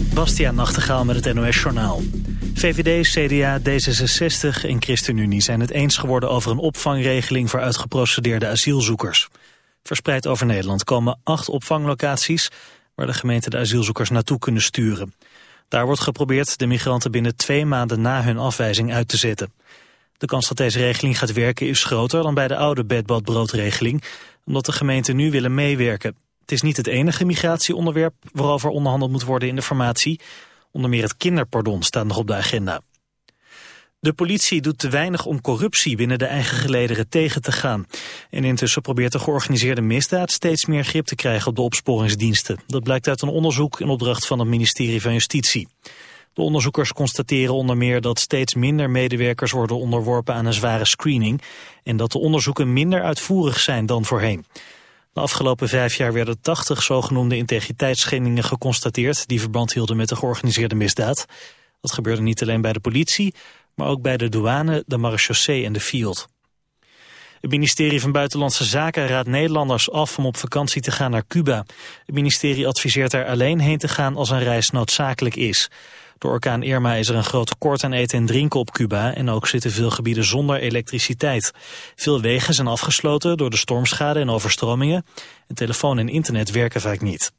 Bastiaan Nachtegaal met het NOS Journaal. VVD, CDA, D66 en ChristenUnie zijn het eens geworden over een opvangregeling voor uitgeprocedeerde asielzoekers. Verspreid over Nederland komen acht opvanglocaties waar de gemeente de asielzoekers naartoe kunnen sturen. Daar wordt geprobeerd de migranten binnen twee maanden na hun afwijzing uit te zetten. De kans dat deze regeling gaat werken is groter dan bij de oude bedbadbroodregeling, omdat de gemeenten nu willen meewerken. Het is niet het enige migratieonderwerp waarover onderhandeld moet worden in de formatie. Onder meer het kinderpardon staat nog op de agenda. De politie doet te weinig om corruptie binnen de eigen gelederen tegen te gaan. En intussen probeert de georganiseerde misdaad steeds meer grip te krijgen op de opsporingsdiensten. Dat blijkt uit een onderzoek in opdracht van het ministerie van Justitie. De onderzoekers constateren onder meer dat steeds minder medewerkers worden onderworpen aan een zware screening en dat de onderzoeken minder uitvoerig zijn dan voorheen. De afgelopen vijf jaar werden 80 zogenoemde integriteitsschendingen geconstateerd die verband hielden met de georganiseerde misdaad. Dat gebeurde niet alleen bij de politie, maar ook bij de douane, de marechaussee en de field. Het ministerie van Buitenlandse Zaken raadt Nederlanders af om op vakantie te gaan naar Cuba. Het ministerie adviseert er alleen heen te gaan als een reis noodzakelijk is. Door orkaan Irma is er een groot tekort aan eten en drinken op Cuba en ook zitten veel gebieden zonder elektriciteit. Veel wegen zijn afgesloten door de stormschade en overstromingen. En telefoon en internet werken vaak niet.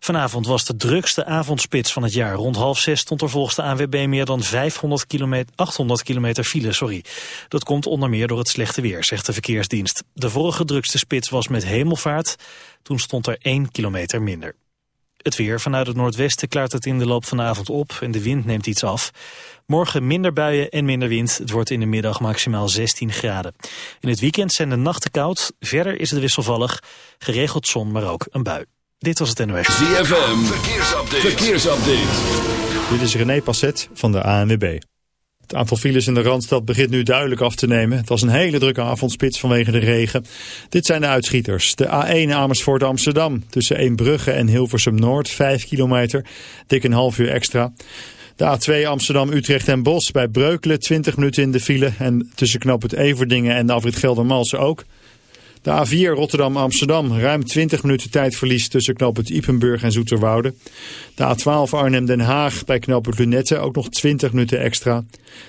Vanavond was de drukste avondspits van het jaar. Rond half zes stond er volgens de ANWB meer dan 500 kilometer, 800 kilometer file. Sorry. Dat komt onder meer door het slechte weer, zegt de verkeersdienst. De vorige drukste spits was met hemelvaart. Toen stond er 1 kilometer minder. Het weer. Vanuit het noordwesten klaart het in de loop van de avond op en de wind neemt iets af. Morgen minder buien en minder wind. Het wordt in de middag maximaal 16 graden. In het weekend zijn de nachten koud. Verder is het wisselvallig. Geregeld zon, maar ook een bui. Dit was het NOS. ZFM. Verkeersupdate. Verkeersupdate. Dit is René Passet van de ANWB. Het aantal files in de Randstad begint nu duidelijk af te nemen. Het was een hele drukke avondspits vanwege de regen. Dit zijn de uitschieters. De A1 Amersfoort Amsterdam tussen Eembrugge en Hilversum Noord, 5 kilometer. Dik een half uur extra. De A2 Amsterdam, Utrecht en Bos bij Breukelen 20 minuten in de file. En tussen knop het Everdingen en de afrit Geldermalsen ook. De A4 Rotterdam-Amsterdam, ruim 20 minuten tijdverlies tussen knooppunt Ipenburg en Zoeterwoude. De A12 Arnhem-Den Haag bij knooppunt Lunette ook nog 20 minuten extra.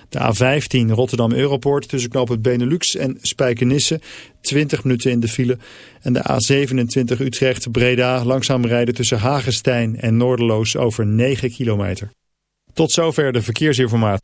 De A15 Rotterdam-Europoort tussen knooppunt Benelux en Spijkenisse, 20 minuten in de file. En de A27 Utrecht-Breda langzaam rijden tussen Hagenstein en Noorderloos over 9 kilometer. Tot zover de verkeersinformatie.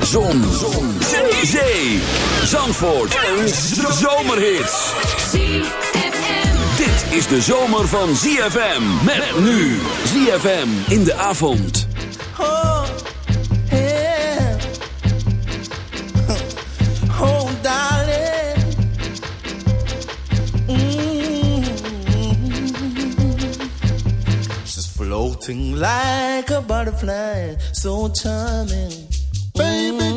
Zon. Zee. Zandvoort. En zomerhits. Dit is de zomer van ZFM. Met nu. ZFM in de avond. Oh, yeah. Oh, darling. Mm. Floating like a butterfly. So charming.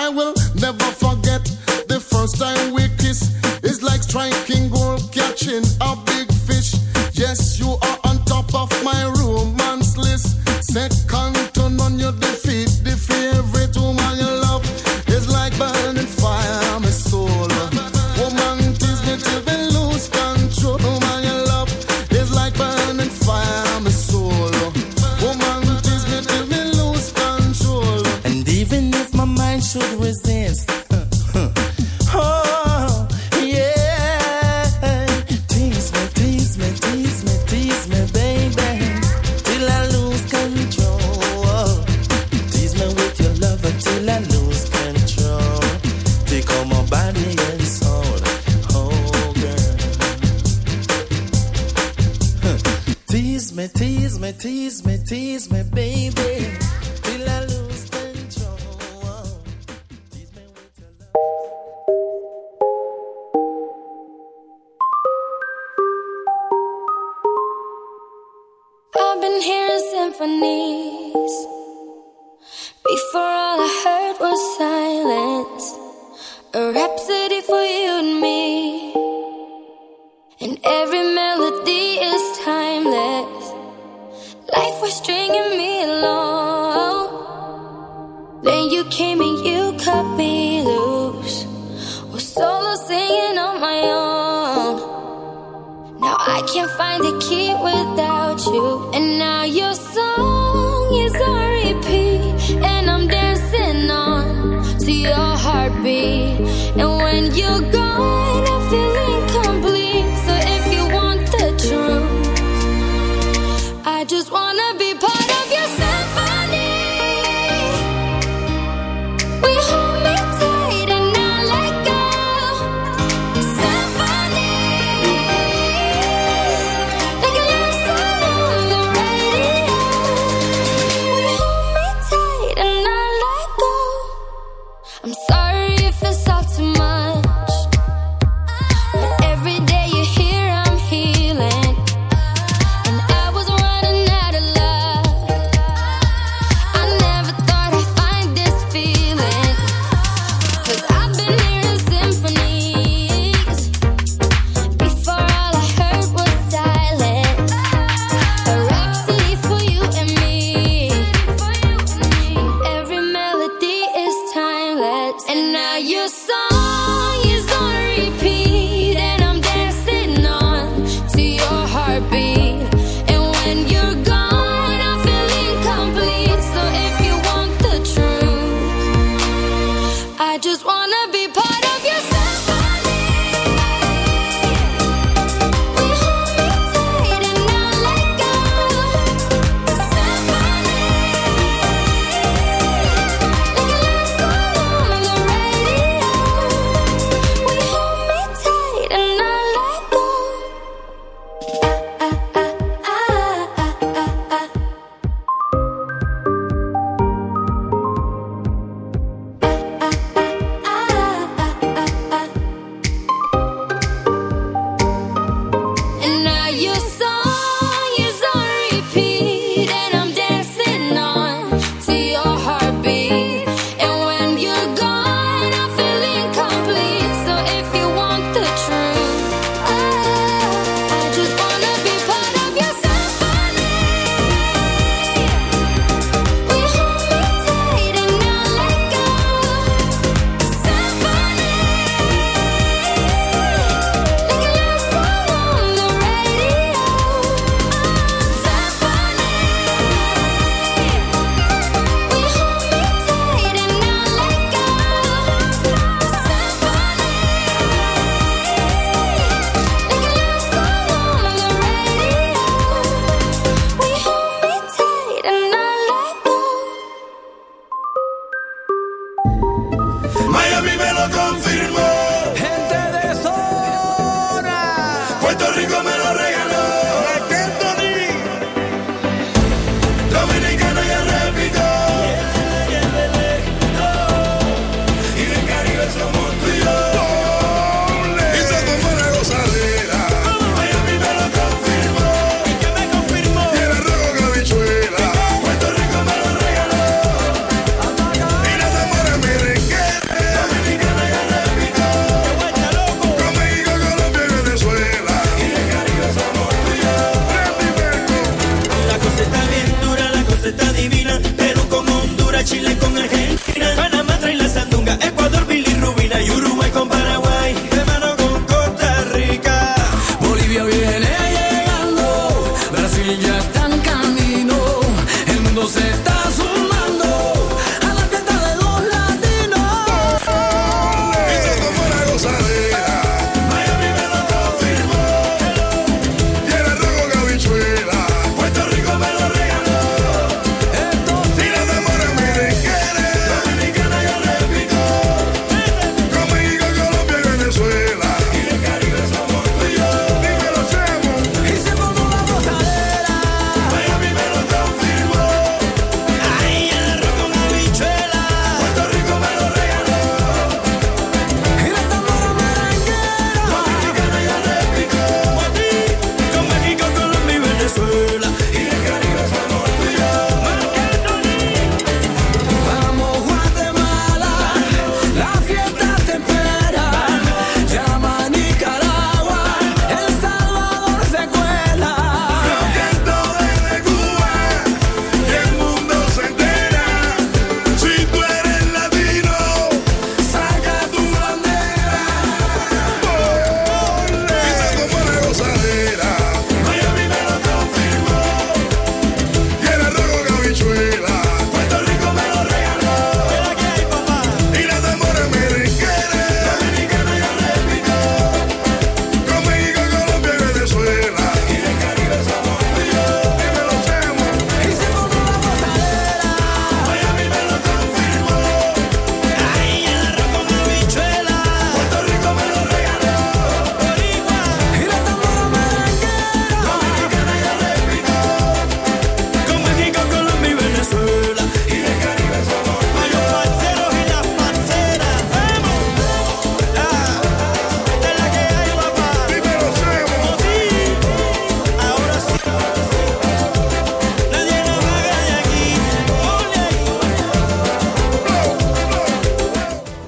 I will never forget the first time we kissed. It's like striking gold, catching a big fish. Yes, you are on top of my romance list. Second to none, you're the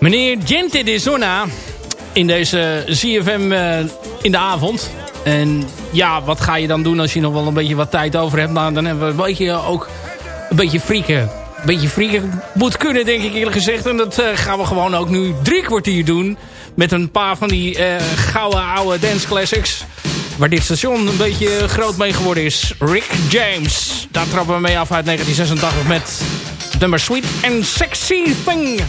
Meneer Gente de Zona in deze CFM eh, in de avond. En ja, wat ga je dan doen als je nog wel een beetje wat tijd over hebt? Nou, dan hebben we een beetje ook een beetje frieken. Een beetje frieken moet kunnen, denk ik eerlijk gezegd. En dat eh, gaan we gewoon ook nu drie kwartier doen. Met een paar van die eh, gouden oude dance classics. Waar dit station een beetje groot mee geworden is. Rick James. Daar trappen we mee af uit 1986 met nummer Sweet and Sexy Thing.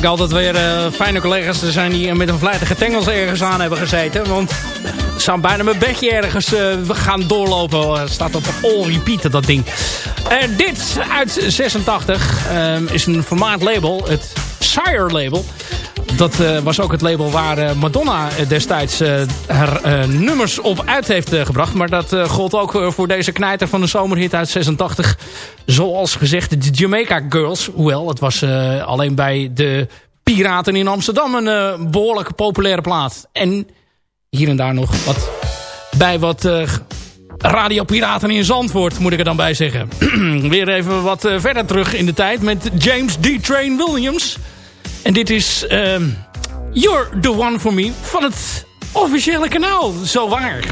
Lijkt altijd weer eh, fijne collega's te zijn die met een vlijtige tengels ergens aan hebben gezeten. Want het zou bijna mijn bedje ergens eh, gaan doorlopen. Eh, staat op all repeat dat ding. Eh, dit uit 86 ehm, is een formaat label. Het Sire label. Dat eh, was ook het label waar eh, Madonna eh, destijds haar nummers op uit heeft gebracht. Maar dat gold ook voor deze knijter van de zomerhit uit 86. Zoals gezegd de Jamaica Girls. Hoewel, het was alleen bij de Piraten in Amsterdam een eh, behoorlijk populaire plaat. En hier en daar nog wat bij wat eh, radiopiraten in Zandvoort, moet ik er dan bij zeggen. Weer even wat verder terug in de tijd met James D. Train Williams. En dit is ehm, You're the One For Me van het officiële kanaal. Zo waar.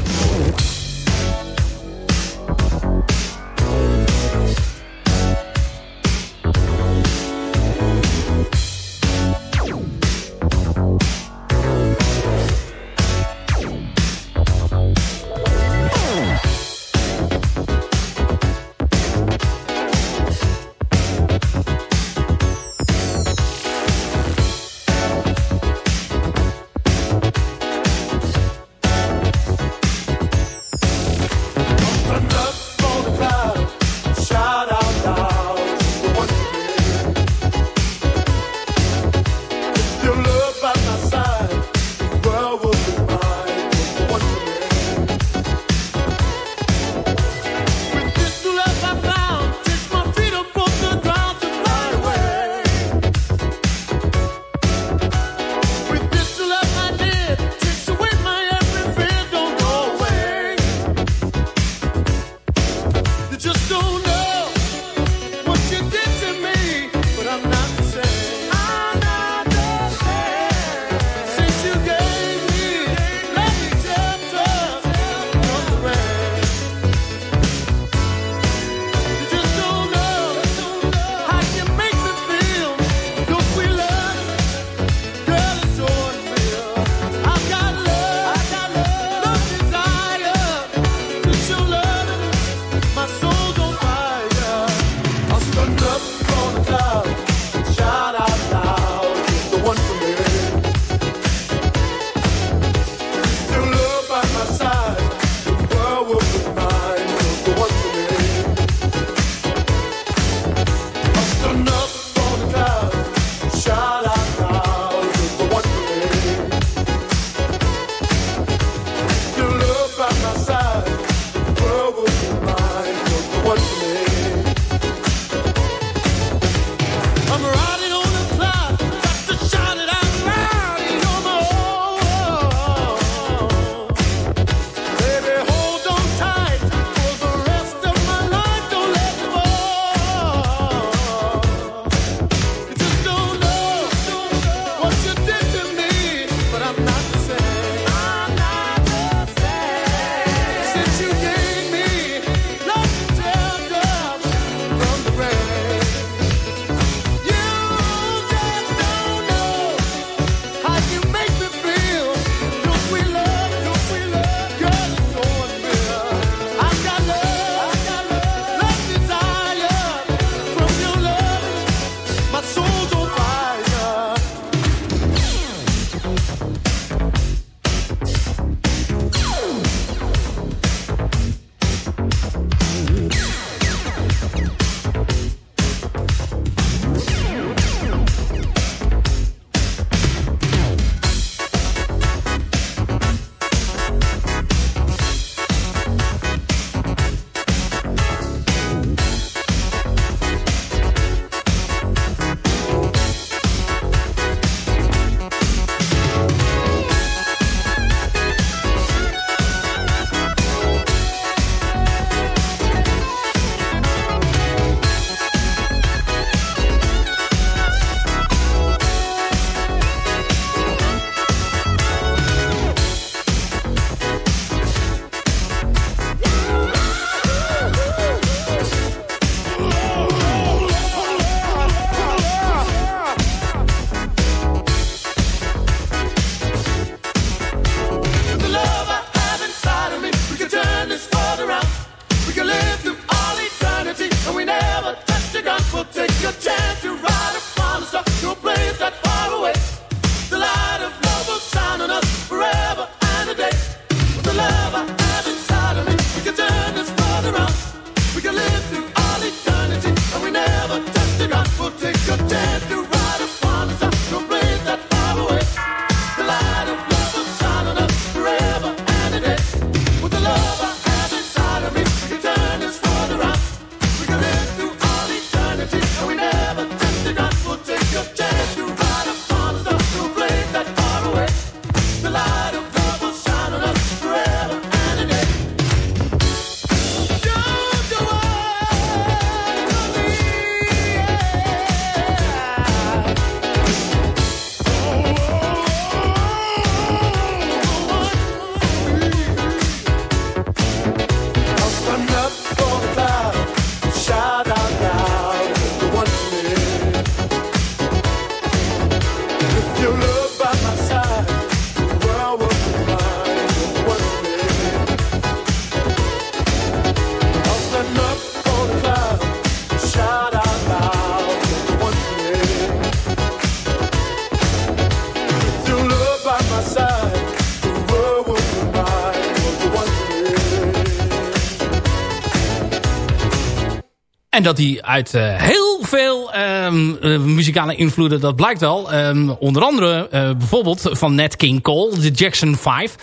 Dat hij uit eh, heel veel ehm, eh, muzikale invloeden, dat blijkt wel. Ehm, onder andere eh, bijvoorbeeld van Nat King Cole, de Jackson 5.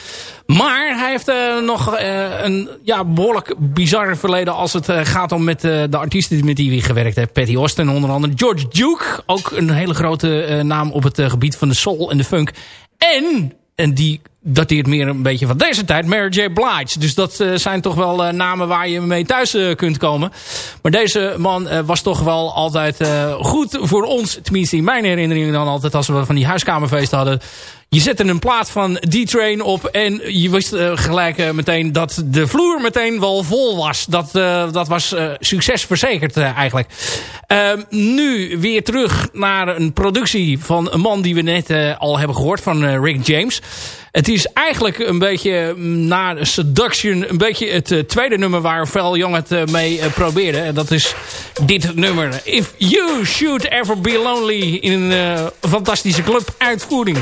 Maar hij heeft nog een ja, behoorlijk bizar verleden als het gaat om met de artiesten met die hij gewerkt heeft. Patty Austin onder andere. George Duke, ook een hele grote naam op het gebied van de soul en de funk. En, en die dateert meer een beetje van deze tijd, Mary J. Blige. Dus dat eh, zijn toch wel eh, namen waar je mee thuis eh, kunt komen. Maar deze man was toch wel altijd goed voor ons. Tenminste in mijn herinnering dan altijd als we van die huiskamerfeesten hadden. Je zette een plaat van D-Train op en je wist eh, gelijk eh, meteen dat de vloer meteen wel vol was. Dat, eh, dat was succes verzekerd eh, eigenlijk. Ehm, nu weer terug naar een productie van een man die we net al hebben gehoord van Rick James. Het is eigenlijk een beetje mm, na Seduction een beetje het tweede nummer waar Val Young het mee probeerde. En dat is dit nummer. If You Should Ever Be Lonely in een fantastische club uitvoering.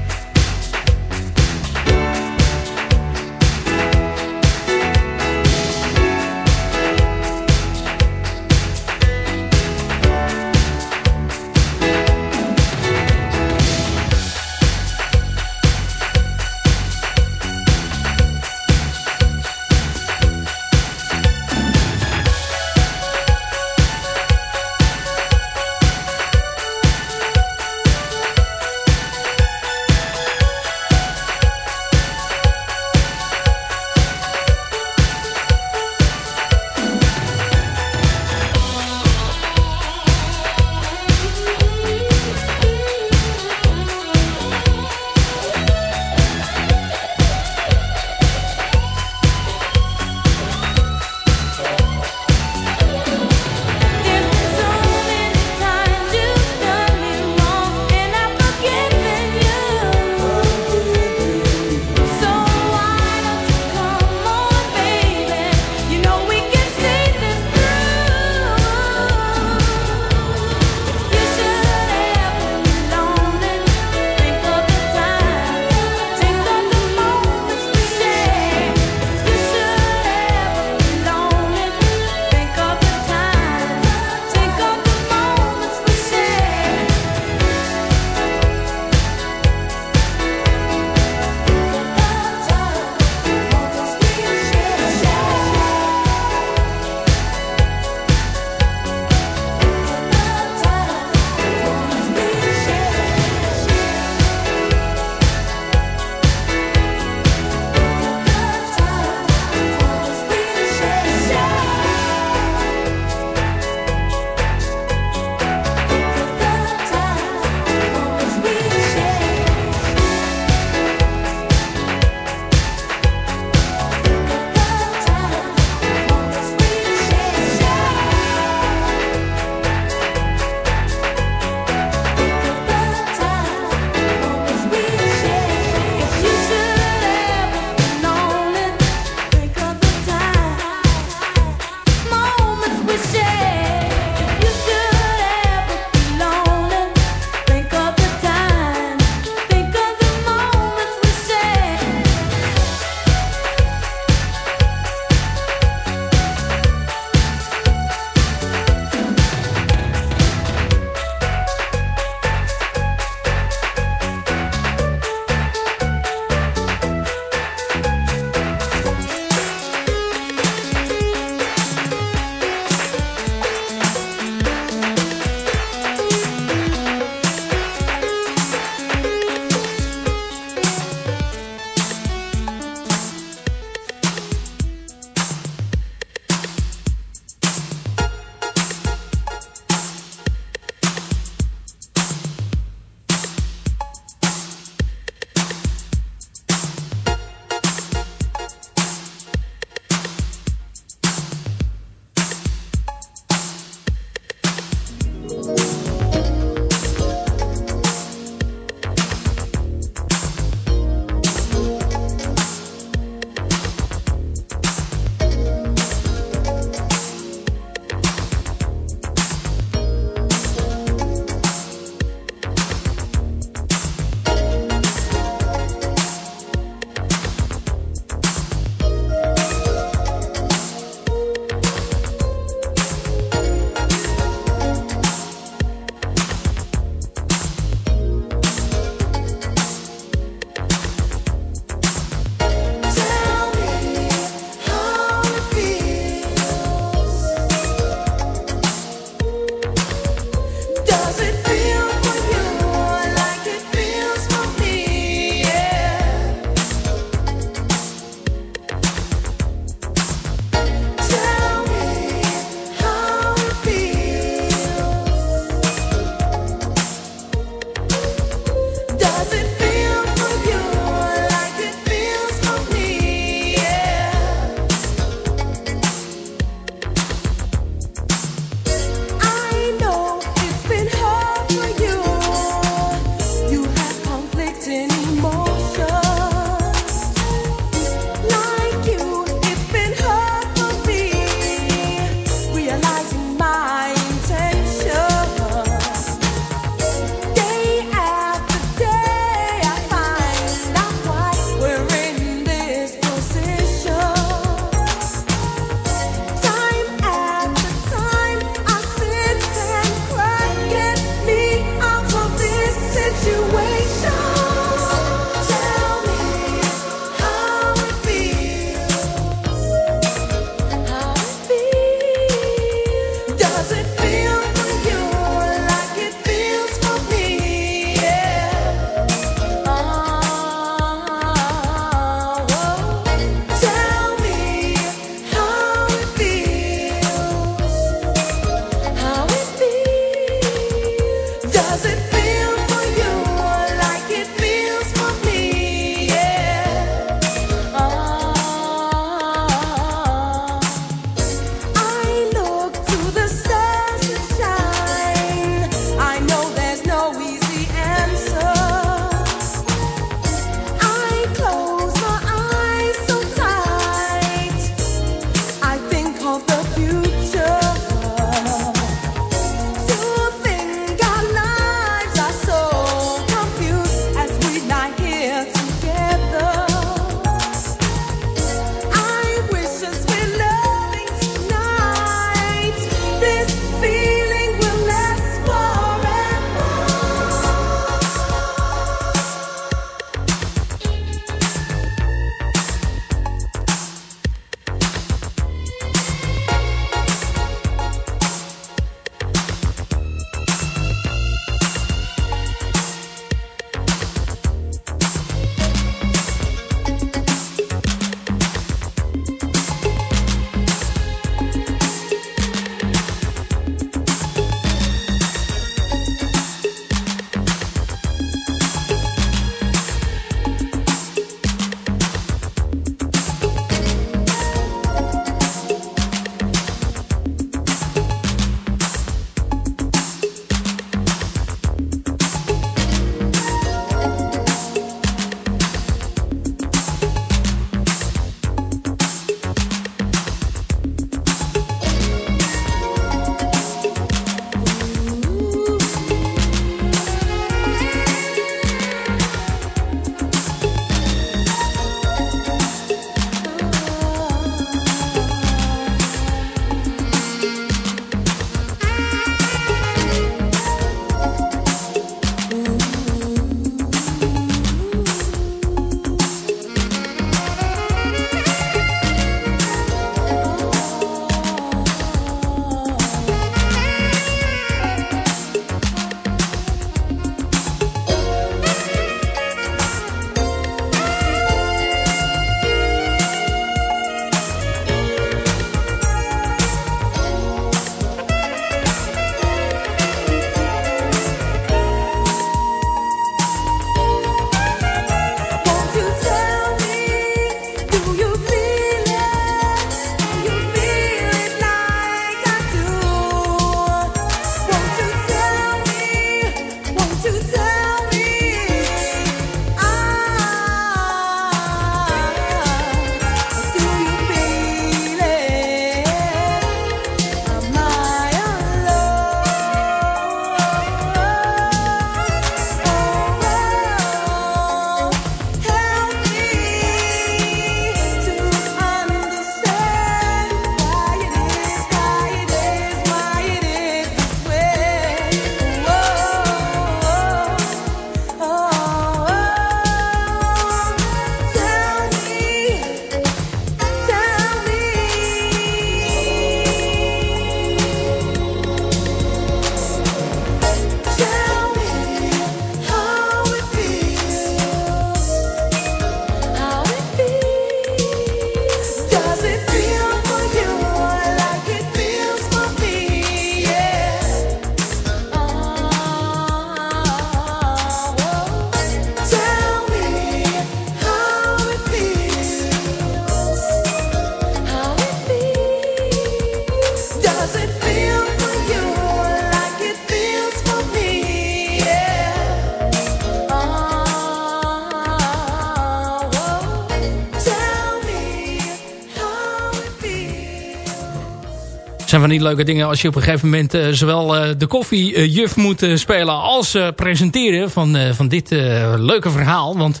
Zijn van die leuke dingen als je op een gegeven moment uh, zowel uh, de koffiejuf moet uh, spelen als presenteren van, van dit leuke verhaal. Want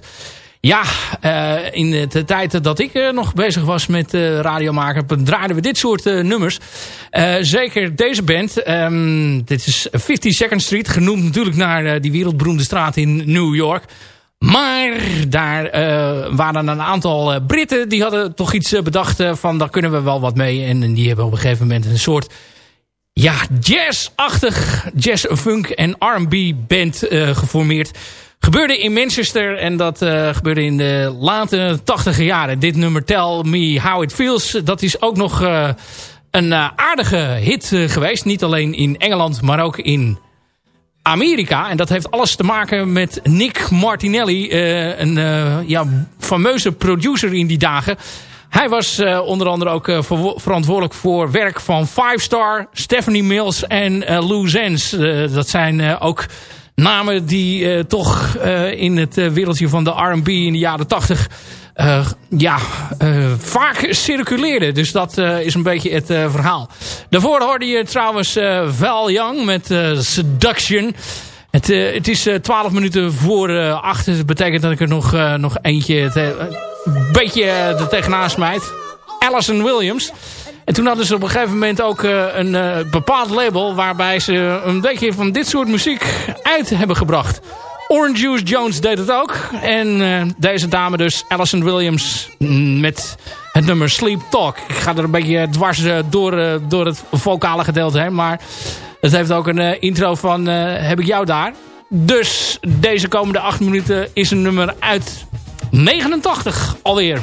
ja, in de tijd dat ik nog bezig was met radio maken, draaiden we dit soort nummers. zeker deze band. Um, dit is 52nd Street, genoemd natuurlijk naar die wereldberoemde straat in New York. Maar daar uh, waren een aantal uh, Britten die hadden toch iets uh, bedacht van daar kunnen we wel wat mee. En, die hebben op een gegeven moment een soort ja, jazz-achtig jazz-funk en R&B band geformeerd. Gebeurde in Manchester en dat gebeurde in de late tachtige jaren. Dit nummer Tell Me How It Feels, dat is ook nog een aardige hit geweest. Niet alleen in Engeland, maar ook in Amerika. En dat heeft alles te maken met Nick Martinelli. Uh, een uh, ja, fameuze producer in die dagen. Hij was uh, onder andere ook verantwoordelijk voor werk van Five Star, Stephanie Mills en Lou Zens. dat zijn ook namen die toch in het wereldje van de R&B in de jaren 80 uh, ja, uh, vaak circuleerde. Dus dat uh, is een beetje het verhaal. Daarvoor hoorde je trouwens Val Young met Seduction. Het, het is 12 minuten voor acht. Dat betekent dat ik er nog, nog eentje een beetje er tegenaan smijt. Alison Williams. En toen hadden ze op een gegeven moment ook een bepaald label... waarbij ze een beetje van dit soort muziek uit hebben gebracht. Orange Juice Jones deed het ook. En uh, deze dame dus, Alison Williams, met het nummer Sleep Talk. Ik ga er een beetje dwars uh, door, uh, door het vocale gedeelte heen. Maar het heeft ook een intro van Heb ik jou daar. Dus deze komende acht minuten is een nummer uit 89 alweer.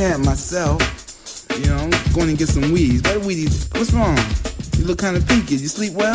Champ myself. You know, going to get some weeds. What weeds? What's wrong? You look kind of peaky. You sleep well?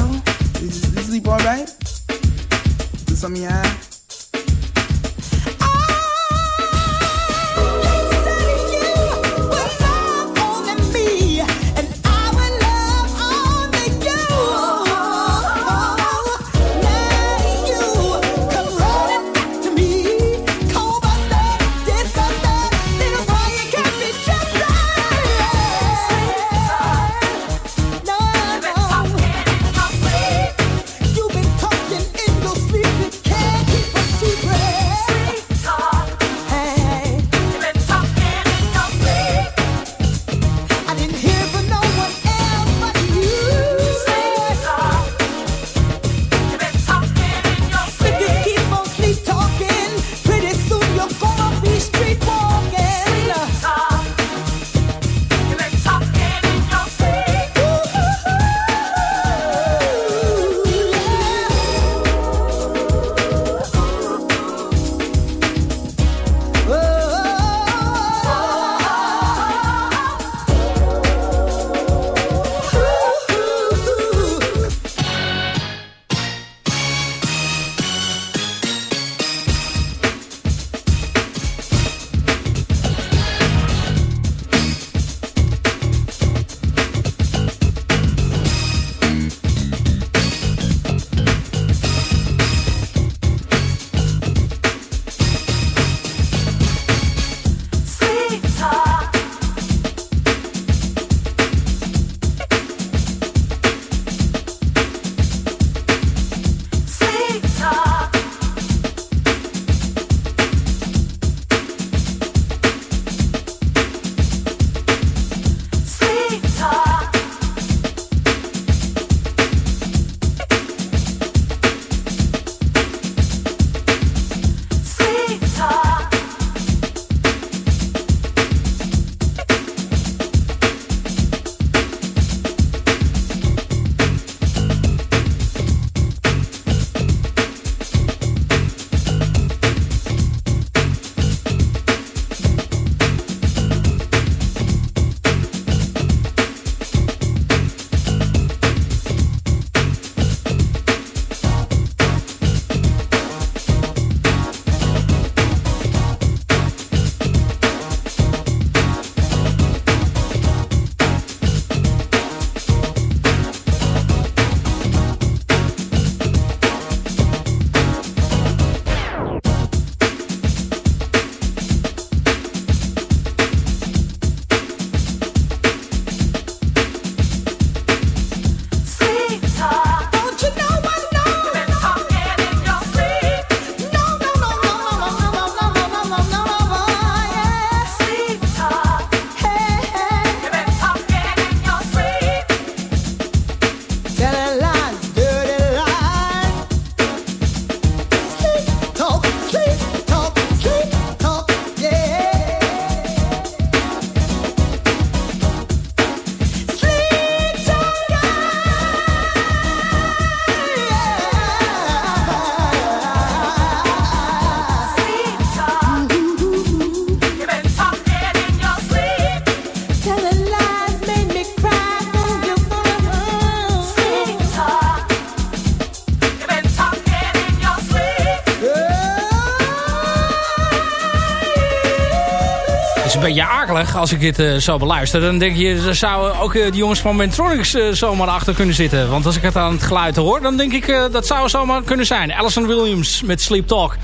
Als ik dit uh, zo beluister. Dan denk je, er zouden ook de jongens van Mentronics uh, zomaar achter kunnen zitten. Want als ik het aan het geluid hoor, dan denk ik dat zou zomaar kunnen zijn. Alison Williams met Sleep Talk.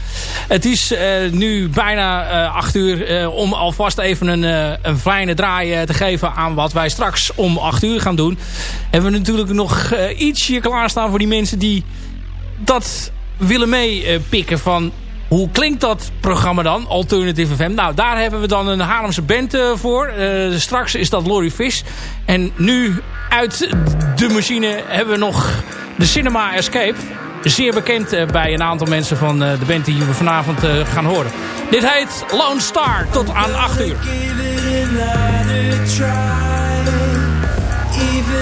Het is nu bijna acht uur om alvast even een, een fijne draai te geven aan wat wij straks om acht uur gaan doen. Hebben we natuurlijk nog ietsje klaarstaan voor die mensen die dat willen meepikken van hoe klinkt dat programma dan? Alternative FM. Nou, daar hebben we dan een Haarlemse band uh, voor. Uh, straks is dat Lori Fish. En nu uit de machine hebben we nog de Cinema Escape. Zeer bekend uh, bij een aantal mensen van de band die we vanavond gaan horen. Dit heet Lone Star. Tot aan 8 uur. Even